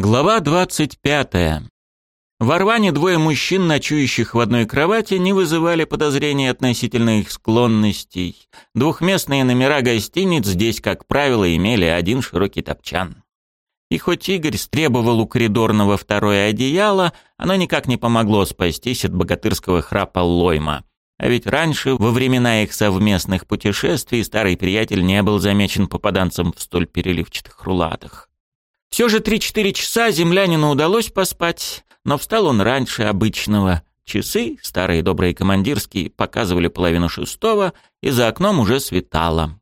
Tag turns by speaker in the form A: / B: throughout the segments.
A: Глава 25. Ворване двое мужчин, ночующих в одной кровати, не вызывали подозрений относительно их склонностей. Двухместные номера гостиниц здесь, как правило, имели один широкий топчан. И хоть Игорь требовал у коридорного второе одеяло, оно никак не помогло спастись от богатырского храпа Лойма. А ведь раньше, во времена их совместных путешествий, старый приятель не был замечен попаданцем в столь переливчатых рулатах. Все же 3-4 часа землянину удалось поспать, но встал он раньше обычного. Часы, старые добрые командирские, показывали половину шестого, и за окном уже светало.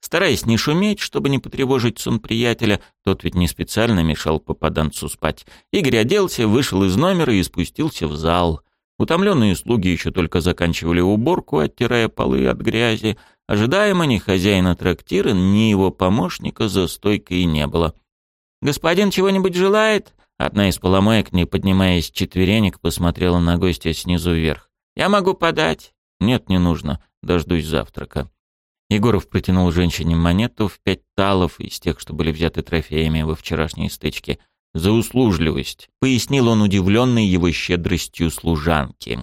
A: Стараясь не шуметь, чтобы не потревожить сон приятеля, тот ведь не специально мешал попаданцу спать, Игорь оделся, вышел из номера и спустился в зал. Утомленные слуги еще только заканчивали уборку, оттирая полы от грязи. Ожидаемо ни хозяина трактира, ни его помощника за стойкой не было. «Господин чего-нибудь желает?» Одна из поломаек, не поднимаясь с четверенек, посмотрела на гостя снизу вверх. «Я могу подать». «Нет, не нужно. Дождусь завтрака». Егоров протянул женщине монету в пять талов из тех, что были взяты трофеями во вчерашней стычке. «За услужливость», — пояснил он удивленный его щедростью служанки.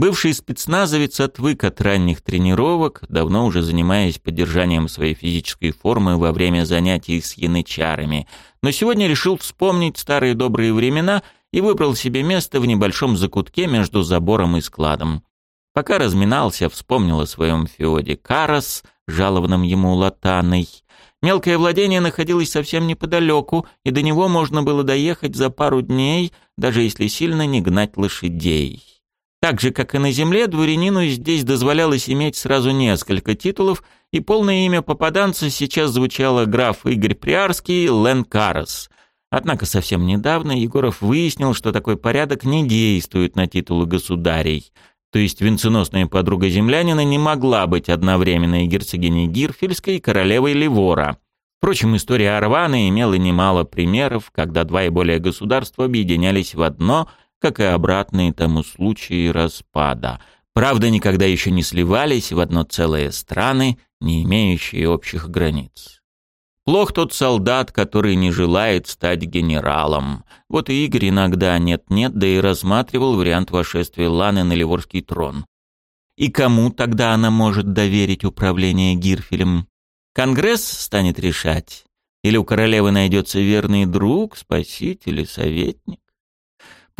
A: Бывший спецназовец отвык от ранних тренировок, давно уже занимаясь поддержанием своей физической формы во время занятий с янычарами, но сегодня решил вспомнить старые добрые времена и выбрал себе место в небольшом закутке между забором и складом. Пока разминался, вспомнил о своем феоде Карас, жалованном ему латаной. Мелкое владение находилось совсем неподалеку, и до него можно было доехать за пару дней, даже если сильно не гнать лошадей так же, как и на земле, дворянину здесь дозволялось иметь сразу несколько титулов, и полное имя попаданца сейчас звучало граф Игорь Приарский Лен Карас. Однако совсем недавно Егоров выяснил, что такой порядок не действует на титулы государей. То есть венценосная подруга землянина не могла быть одновременно и герцогиней Гирфельской, и королевой Ливора. Впрочем, история Арвана имела немало примеров, когда два и более государства объединялись в одно – как и обратные тому случаи распада. Правда, никогда еще не сливались в одно целое страны, не имеющие общих границ. Плох тот солдат, который не желает стать генералом. Вот и Игорь иногда нет-нет, да и рассматривал вариант вошествия Ланы на Ливорский трон. И кому тогда она может доверить управление Гирфелем? Конгресс станет решать. Или у королевы найдется верный друг, спаситель и советник.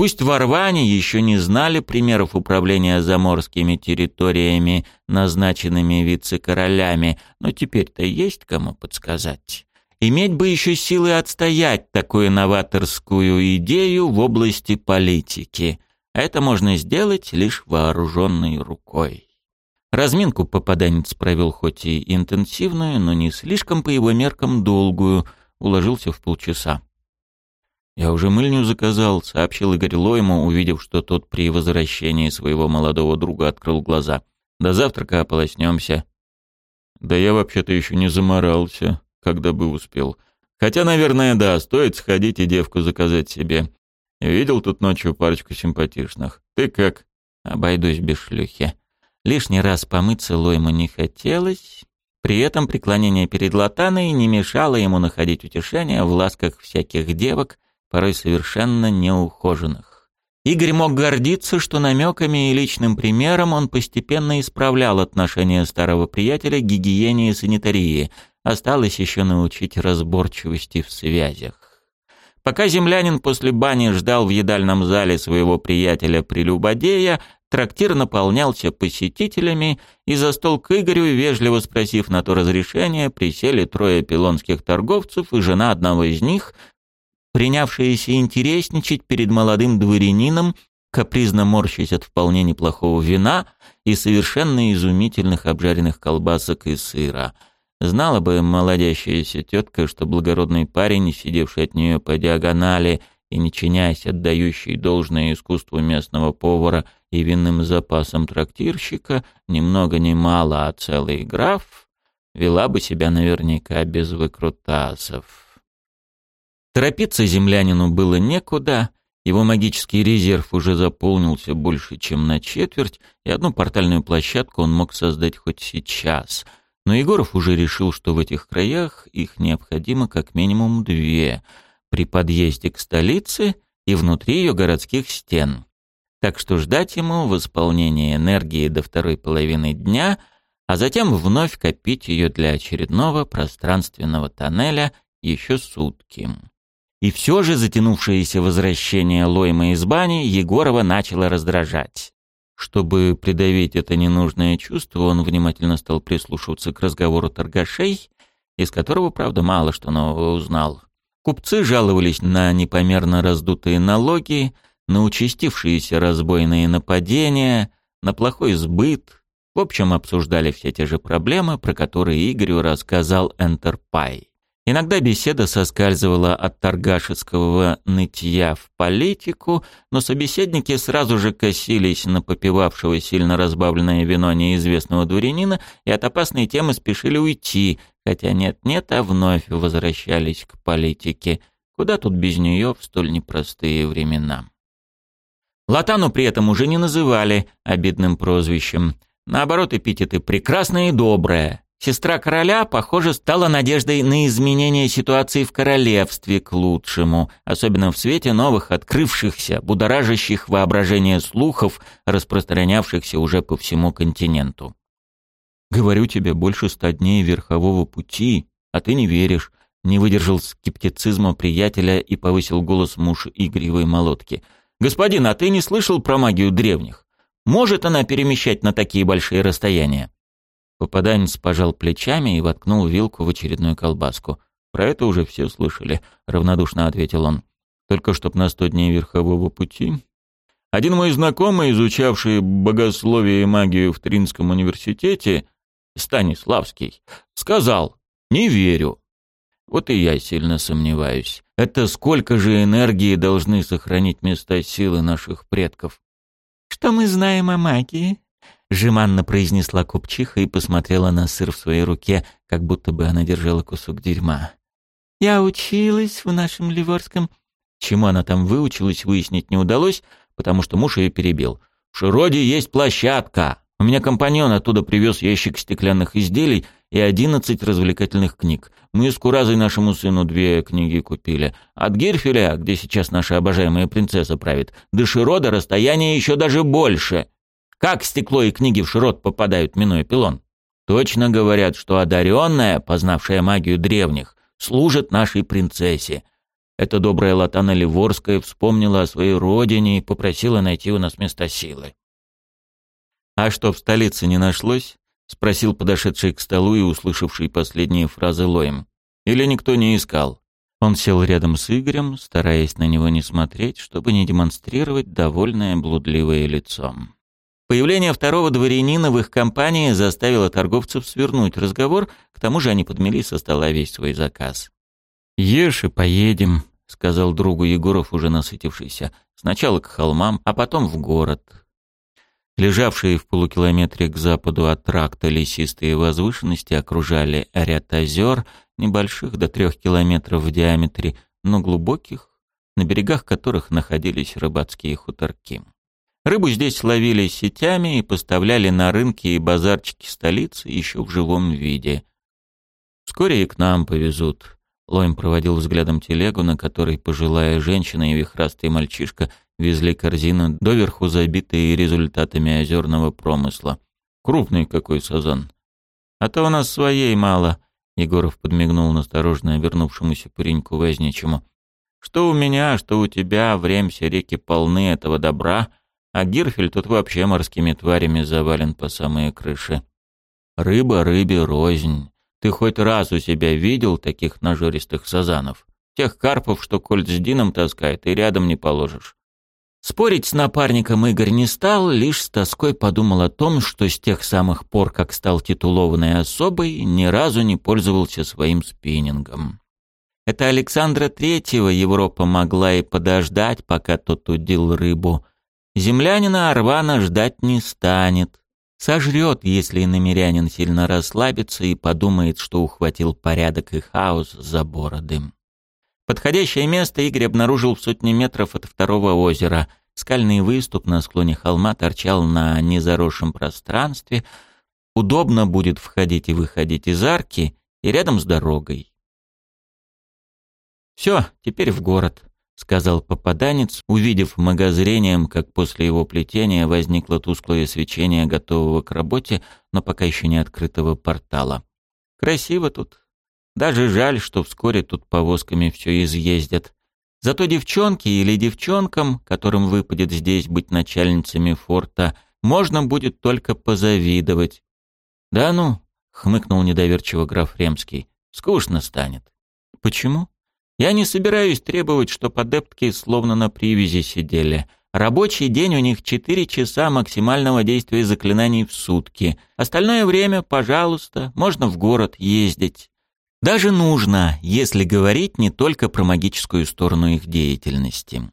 A: Пусть в Орване еще не знали примеров управления заморскими территориями, назначенными вице-королями, но теперь-то есть кому подсказать. Иметь бы еще силы отстоять такую новаторскую идею в области политики. Это можно сделать лишь вооруженной рукой. Разминку попаданец провел хоть и интенсивную, но не слишком по его меркам долгую, уложился в полчаса. Я уже мыльню заказал, сообщил Игорь Лойму, увидев, что тот при возвращении своего молодого друга открыл глаза. До завтрака ополоснемся. Да я вообще-то еще не заморался, когда бы успел. Хотя, наверное, да, стоит сходить и девку заказать себе. Видел тут ночью парочку симпатичных. Ты как? Обойдусь без шлюхи. Лишний раз помыться Лойму не хотелось. При этом преклонение перед Латаной не мешало ему находить утешение в ласках всяких девок, порой совершенно неухоженных. Игорь мог гордиться, что намеками и личным примером он постепенно исправлял отношение старого приятеля к гигиене и санитарии. Осталось еще научить разборчивости в связях. Пока землянин после бани ждал в едальном зале своего приятеля-прелюбодея, трактир наполнялся посетителями, и за стол к Игорю, вежливо спросив на то разрешение, присели трое пилонских торговцев и жена одного из них, принявшиеся интересничать перед молодым дворянином, капризно морщить от вполне неплохого вина и совершенно изумительных обжаренных колбасок и сыра. Знала бы молодящаяся тетка, что благородный парень, сидевший от нее по диагонали и не чинясь отдающий должное искусству местного повара и винным запасам трактирщика, ни много ни мало, а целый граф, вела бы себя наверняка без выкрутасов. Торопиться землянину было некуда, его магический резерв уже заполнился больше, чем на четверть, и одну портальную площадку он мог создать хоть сейчас. Но Егоров уже решил, что в этих краях их необходимо как минимум две при подъезде к столице и внутри ее городских стен. Так что ждать ему восполнения энергии до второй половины дня, а затем вновь копить ее для очередного пространственного тоннеля еще сутки. И все же затянувшееся возвращение Лойма из бани Егорова начало раздражать. Чтобы придавить это ненужное чувство, он внимательно стал прислушиваться к разговору торгашей, из которого, правда, мало что нового узнал. Купцы жаловались на непомерно раздутые налоги, на участившиеся разбойные нападения, на плохой сбыт. В общем, обсуждали все те же проблемы, про которые Игорю рассказал Энтерпай. Иногда беседа соскальзывала от торгашеского нытья в политику, но собеседники сразу же косились на попивавшего сильно разбавленное вино неизвестного дворянина и от опасной темы спешили уйти, хотя нет-нет, а вновь возвращались к политике. Куда тут без нее в столь непростые времена? Латану при этом уже не называли обидным прозвищем. Наоборот, эпитеты прекрасная и добрая. Сестра короля, похоже, стала надеждой на изменение ситуации в королевстве к лучшему, особенно в свете новых открывшихся, будоражащих воображение слухов, распространявшихся уже по всему континенту. «Говорю тебе, больше ста дней верхового пути, а ты не веришь», не выдержал скептицизма приятеля и повысил голос муж игривой молотки. «Господин, а ты не слышал про магию древних? Может она перемещать на такие большие расстояния?» Попаданец пожал плечами и воткнул вилку в очередную колбаску. «Про это уже все слышали», — равнодушно ответил он. «Только чтоб на сто дней верхового пути...» Один мой знакомый, изучавший богословие и магию в Тринском университете, Станиславский, сказал «Не верю». Вот и я сильно сомневаюсь. Это сколько же энергии должны сохранить места силы наших предков?
B: «Что мы знаем о магии?» Жеманно произнесла купчиха и посмотрела на сыр в своей руке, как будто бы она держала кусок дерьма. «Я училась в нашем Ливорском...»
A: Чему она там выучилась, выяснить не удалось, потому что муж ее перебил. «В Широде есть площадка. У меня компаньон оттуда привез ящик стеклянных изделий и одиннадцать развлекательных книг. Мы с Куразой нашему сыну две книги купили. От Гирфеля, где сейчас наша обожаемая принцесса правит, до Широда расстояние еще даже больше». Как стекло и книги в широт попадают, минуя пилон? Точно говорят, что одаренная, познавшая магию древних, служит нашей принцессе. Эта добрая Латана Ливорская вспомнила о своей родине и попросила найти у нас место силы. «А что, в столице не нашлось?» — спросил подошедший к столу и услышавший последние фразы Лоем. «Или никто не искал?» Он сел рядом с Игорем, стараясь на него не смотреть, чтобы не демонстрировать довольное блудливое лицом. Появление второго дворянина в их компании заставило торговцев свернуть разговор, к тому же они подмели со стола весь свой заказ. «Ешь и поедем», — сказал другу Егоров, уже насытившийся. «Сначала к холмам, а потом в город». Лежавшие в полукилометре к западу от тракта лесистые возвышенности окружали ряд озер, небольших до трех километров в диаметре, но глубоких, на берегах которых находились рыбацкие хуторки. Рыбу здесь ловили сетями и поставляли на рынки и базарчики столицы еще в живом виде. Вскоре и к нам повезут. Лойм проводил взглядом телегу, на которой пожилая женщина и вихрастый мальчишка везли корзины, доверху забитые результатами озерного промысла. Крупный какой сазан. А то у нас своей мало. Егоров подмигнул насторожно вернувшемуся пареньку возничему. Что у меня, что у тебя, время все реки полны этого добра — а Гирфель тут вообще морскими тварями завален по самые крыши. Рыба рыбе рознь. Ты хоть раз у себя видел таких нажористых сазанов? Тех карпов, что кольт с Дином таскает, и рядом не положишь. Спорить с напарником Игорь не стал, лишь с тоской подумал о том, что с тех самых пор, как стал титулованной особой, ни разу не пользовался своим спиннингом. Это Александра Третьего Европа могла и подождать, пока тот удил рыбу, землянина Арвана ждать не станет. Сожрет, если намерянин сильно расслабится и подумает, что ухватил порядок и хаос за бороды. Подходящее место Игорь обнаружил в сотне метров от второго озера. Скальный выступ на склоне холма торчал на незаросшем пространстве. Удобно будет входить и выходить из арки и рядом с дорогой. Все, теперь в город сказал попаданец, увидев магозрением, как после его плетения возникло тусклое свечение готового к работе, но пока еще не открытого портала. Красиво тут. Даже жаль, что вскоре тут повозками все изъездят. Зато девчонки или девчонкам, которым выпадет здесь быть начальницами форта, можно будет только позавидовать. «Да ну», — хмыкнул недоверчиво граф Ремский, — «скучно станет». «Почему?» Я не собираюсь требовать, что подептки словно на привязи сидели. Рабочий день у них 4 часа максимального действия заклинаний в сутки. Остальное время, пожалуйста, можно в город ездить. Даже нужно, если говорить не только про магическую сторону их деятельности.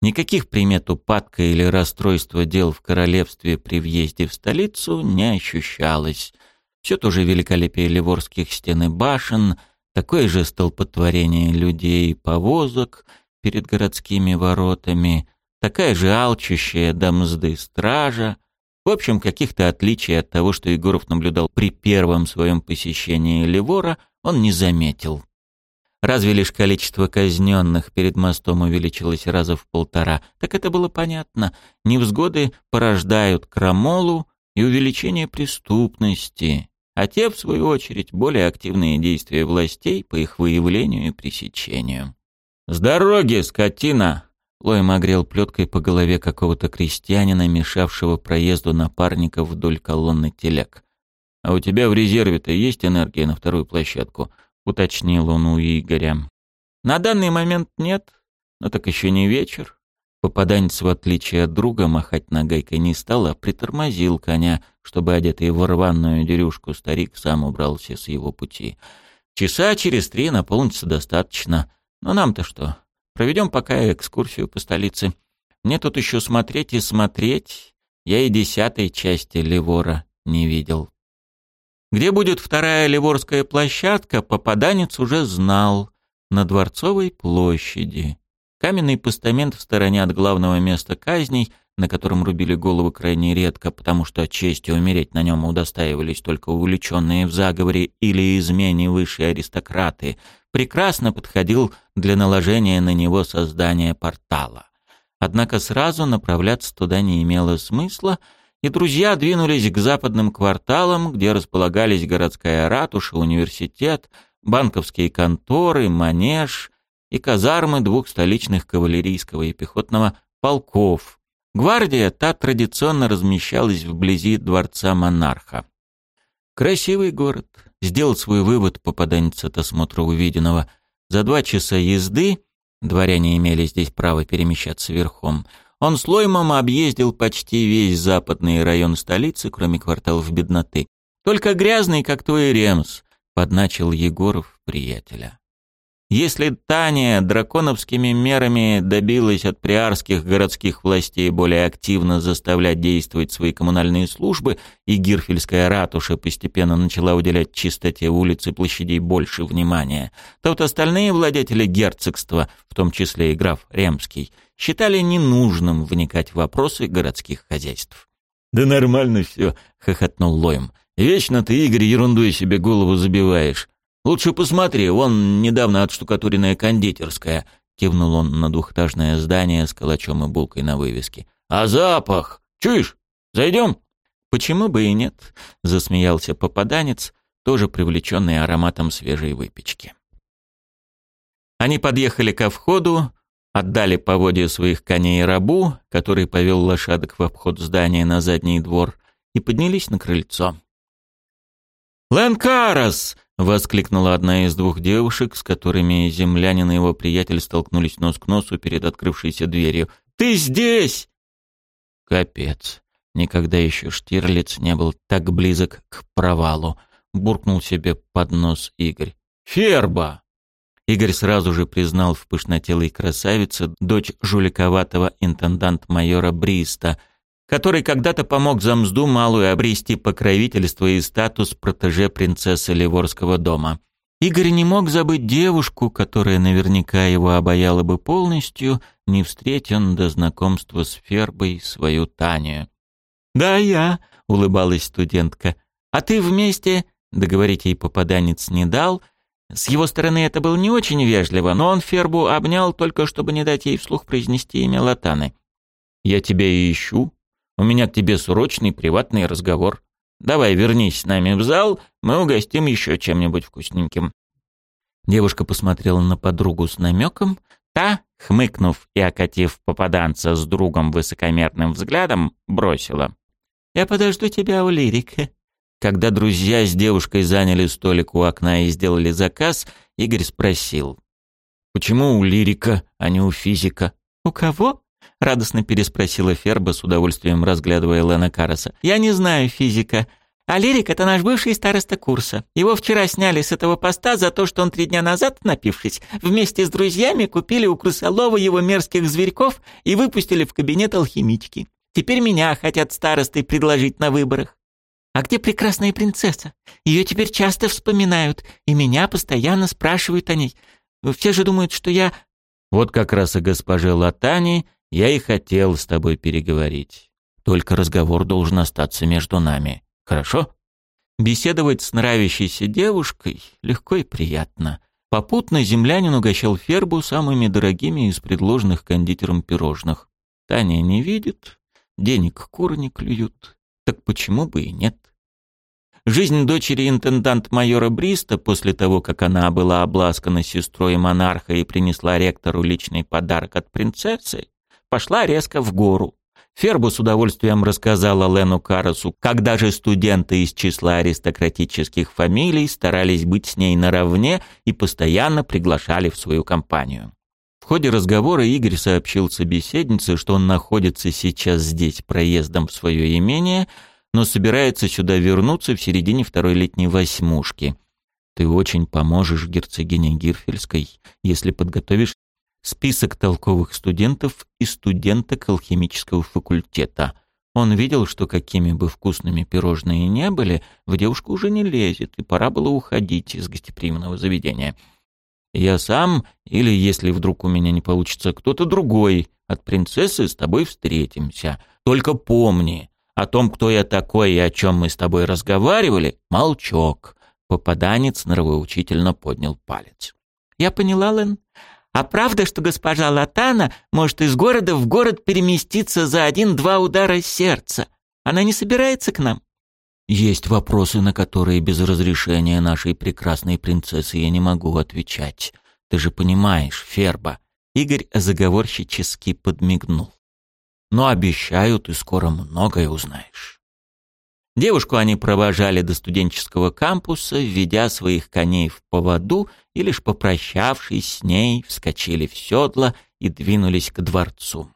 A: Никаких примет упадка или расстройства дел в королевстве при въезде в столицу не ощущалось. Все то же великолепие ливорских стен и башен — Такое же столпотворение людей и повозок перед городскими воротами, такая же алчущая до мзды стража. В общем, каких-то отличий от того, что Егоров наблюдал при первом своем посещении Левора, он не заметил. Разве лишь количество казненных перед мостом увеличилось раза в полтора, так это было понятно. Невзгоды порождают крамолу и увеличение преступности а те, в свою очередь, более активные действия властей по их выявлению и пресечению. «С дороги, скотина!» Лойм огрел плеткой по голове какого-то крестьянина, мешавшего проезду напарников вдоль колонны телег. «А у тебя в резерве-то есть энергия на вторую площадку?» — уточнил он у Игоря. «На данный момент нет, но так еще не вечер. Попаданец, в отличие от друга, махать нагайкой не стал, а притормозил коня, чтобы одетый в рваную дерюшку старик сам убрался с его пути. Часа через три наполнится достаточно. Но нам-то что? Проведем пока экскурсию по столице. Мне тут еще смотреть и смотреть. Я и десятой части Левора не видел. Где будет вторая Ливорская площадка, попаданец уже знал. На Дворцовой площади. Каменный постамент в стороне от главного места казней, на котором рубили головы крайне редко, потому что чести умереть на нем удостаивались только увлеченные в заговоре или измене высшие аристократы, прекрасно подходил для наложения на него создания портала. Однако сразу направляться туда не имело смысла, и друзья двинулись к западным кварталам, где располагались городская ратуша, университет, банковские конторы, манеж, и казармы двух столичных кавалерийского и пехотного полков. Гвардия та традиционно размещалась вблизи дворца монарха. Красивый город. Сделал свой вывод попаданец от осмотра увиденного. За два часа езды, дворяне имели здесь право перемещаться верхом, он с Лоймом объездил почти весь западный район столицы, кроме кварталов бедноты. Только грязный, как твой Ремс, подначил Егоров приятеля. Если Таня драконовскими мерами добилась от приарских городских властей более активно заставлять действовать свои коммунальные службы, и Гирфельская ратуша постепенно начала уделять чистоте улиц и площадей больше внимания, то вот остальные владетели герцогства, в том числе и граф Ремский, считали ненужным вникать в вопросы городских хозяйств.
C: «Да нормально все», — хохотнул Лоем. «Вечно ты, Игорь, ерундой себе голову забиваешь. «Лучше посмотри, вон недавно отштукатуренная кондитерская», — кивнул он на двухэтажное здание с калачом и булкой на вывеске. «А запах! Чуешь? Зайдем?»
A: «Почему бы и нет?» — засмеялся попаданец, тоже привлеченный ароматом свежей выпечки. Они подъехали ко входу, отдали поводья своих коней рабу, который повел лошадок в обход здания на задний двор, и поднялись на крыльцо. «Ланкарас!» — воскликнула одна из двух девушек, с которыми землянин и его приятель столкнулись нос к носу перед открывшейся дверью. «Ты здесь!» «Капец!» Никогда еще Штирлиц не был так близок к провалу. Буркнул себе под нос Игорь. «Ферба!» Игорь сразу же признал в пышнотелой красавице дочь жуликоватого интендант-майора Бриста — который когда-то помог Замзду Малую обрести покровительство и статус протеже принцессы Ливорского дома. Игорь не мог забыть девушку, которая наверняка его обаяла бы полностью, не встретен до знакомства с Фербой свою Таню. «Да, я», — улыбалась студентка. «А ты вместе?» — договорить ей попаданец не дал. С его стороны это было не очень вежливо, но он Фербу обнял только, чтобы не дать ей вслух произнести имя Латаны. «Я тебя и ищу», у меня к тебе срочный приватный разговор. Давай вернись с нами в зал, мы угостим еще чем-нибудь вкусненьким». Девушка посмотрела на подругу с намеком. Та, хмыкнув и окатив попаданца с другом высокомерным взглядом, бросила. «Я подожду тебя у лирика». Когда друзья с девушкой заняли столик у окна и сделали заказ, Игорь спросил. «Почему у лирика, а не у физика?» «У кого?» Радостно переспросила Ферба, с удовольствием разглядывая Лена Караса. «Я не знаю физика. А Лирик — это наш бывший староста курса. Его вчера сняли с этого поста за то, что он три дня назад, напившись, вместе с друзьями купили у Крысолова его мерзких зверьков и выпустили в кабинет алхимички. Теперь меня хотят старостой предложить на выборах. А где прекрасная принцесса? Ее теперь часто вспоминают, и меня постоянно спрашивают о ней. Все же думают, что я... Вот как раз и госпоже Латани я и хотел с тобой переговорить. Только разговор должен остаться между нами. Хорошо? Беседовать с нравящейся девушкой легко и приятно. Попутно землянин угощал Фербу самыми дорогими из предложенных кондитером пирожных. Таня не видит, денег куры не клюют. Так почему бы и нет? Жизнь дочери интендант-майора Бриста после того, как она была обласкана сестрой монарха и принесла ректору личный подарок от принцессы, пошла резко в гору. Фербу с удовольствием рассказала Лену Карасу, как даже студенты из числа аристократических фамилий старались быть с ней наравне и постоянно приглашали в свою компанию. В ходе разговора Игорь сообщил собеседнице, что он находится сейчас здесь проездом в свое имение, но собирается сюда вернуться в середине второй летней восьмушки. «Ты очень поможешь герцогине Гирфельской, если подготовишь список толковых студентов и студенток алхимического факультета. Он видел, что какими бы вкусными пирожные не были, в девушку уже не лезет, и пора было уходить из гостеприимного заведения. «Я сам, или, если вдруг у меня не получится, кто-то другой, от принцессы с тобой встретимся. Только помни, о том, кто я такой и о чем мы с тобой разговаривали, молчок». Попаданец нравоучительно поднял палец. «Я поняла, Лен. А правда, что госпожа Латана может из города в город переместиться за один-два удара сердца? Она не собирается к нам?» «Есть вопросы, на которые без разрешения нашей прекрасной принцессы я не могу отвечать. Ты же понимаешь, Ферба». Игорь заговорщически подмигнул. «Но обещаю, ты скоро многое узнаешь». Девушку они провожали до студенческого кампуса, ведя своих коней в поводу и лишь попрощавшись с ней, вскочили в седла и двинулись к дворцу.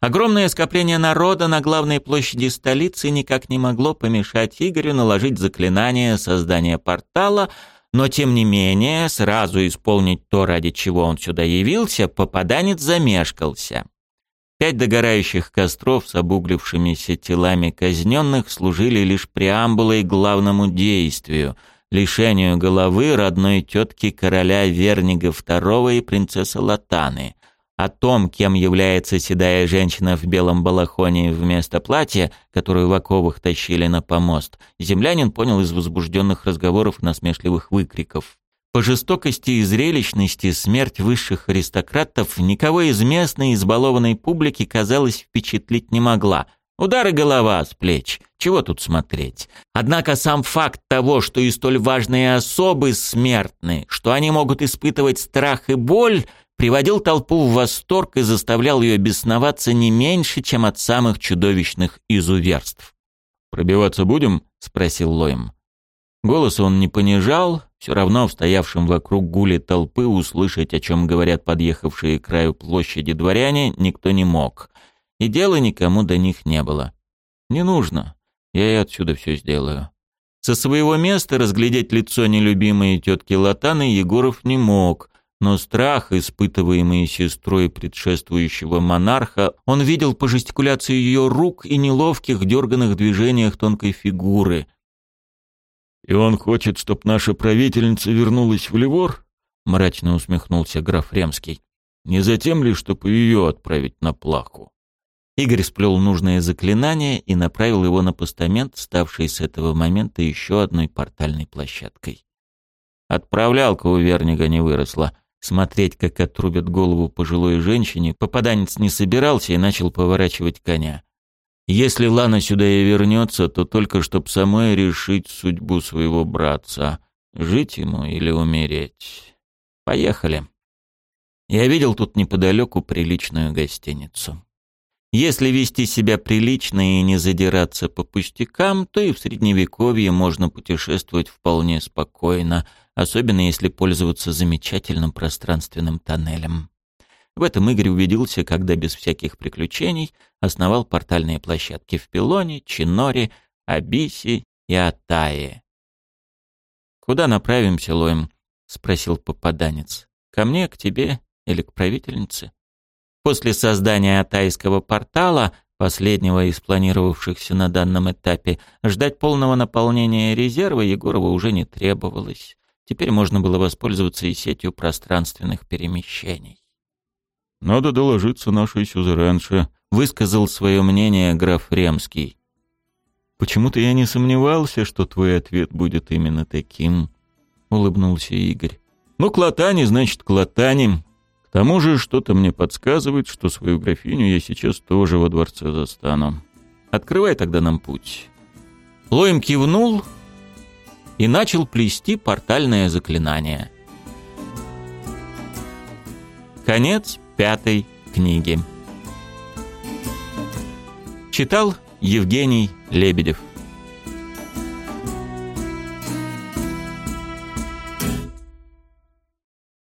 A: Огромное скопление народа на главной площади столицы никак не могло помешать Игорю наложить заклинание создания портала, но тем не менее сразу исполнить то, ради чего он сюда явился, попаданец замешкался. Пять догорающих костров с обуглившимися телами казненных служили лишь преамбулой главному действию — лишению головы родной тетки короля Вернига II и принцессы Латаны. О том, кем является седая женщина в белом балахоне вместо платья, которую в оковах тащили на помост, землянин понял из возбужденных разговоров и насмешливых выкриков. По жестокости и зрелищности смерть высших аристократов никого из местной избалованной публики, казалось, впечатлить не могла. Удары голова с плеч. Чего тут смотреть? Однако сам факт того, что и столь важные особы смертны, что они могут испытывать страх и боль, приводил толпу в восторг и заставлял ее бесноваться не меньше, чем от самых чудовищных изуверств. «Пробиваться будем?» — спросил Лоим. Голос он не понижал, все равно в стоявшем вокруг гуле толпы услышать, о чем говорят подъехавшие к краю площади дворяне, никто не мог. И дела никому до них не было. «Не нужно. Я и отсюда все сделаю». Со своего места разглядеть лицо нелюбимой тетки Латаны Егоров не мог, но страх, испытываемый сестрой предшествующего монарха, он видел по жестикуляции ее рук и неловких дерганных движениях тонкой фигуры – «И он хочет, чтоб наша правительница вернулась в Ливор?» — мрачно усмехнулся граф Ремский. «Не затем ли, чтоб ее отправить на плаху?» Игорь сплел нужное заклинание и направил его на постамент, ставший с этого момента еще одной портальной площадкой. Отправлялка у Вернига не выросла. Смотреть, как отрубят голову пожилой женщине, попаданец не собирался и начал поворачивать коня. Если Лана сюда и вернется, то только чтоб самой решить судьбу своего братца, жить ему или умереть. Поехали. Я видел тут неподалеку приличную гостиницу. Если вести себя прилично и не задираться по пустякам, то и в Средневековье можно путешествовать вполне спокойно, особенно если пользоваться замечательным пространственным тоннелем. В этом Игорь убедился, когда без всяких приключений основал портальные площадки в Пилоне, Чиноре, Абисе и Атае. «Куда направимся, Лоем?» — спросил попаданец. «Ко мне, к тебе или к правительнице?» После создания Атайского портала, последнего из планировавшихся на данном этапе, ждать полного наполнения резерва Егорова уже не требовалось. Теперь можно было воспользоваться и сетью пространственных перемещений.
C: Надо доложиться нашей сюзеренше», — высказал свое мнение граф Ремский. «Почему-то я не сомневался, что твой ответ будет именно таким», — улыбнулся Игорь. «Ну, клотани, значит, клотани. К тому же что-то мне подсказывает, что свою графиню я сейчас тоже во дворце застану. Открывай тогда нам путь».
A: Лоем кивнул и начал плести портальное заклинание. Конец пятой книги. Читал Евгений Лебедев.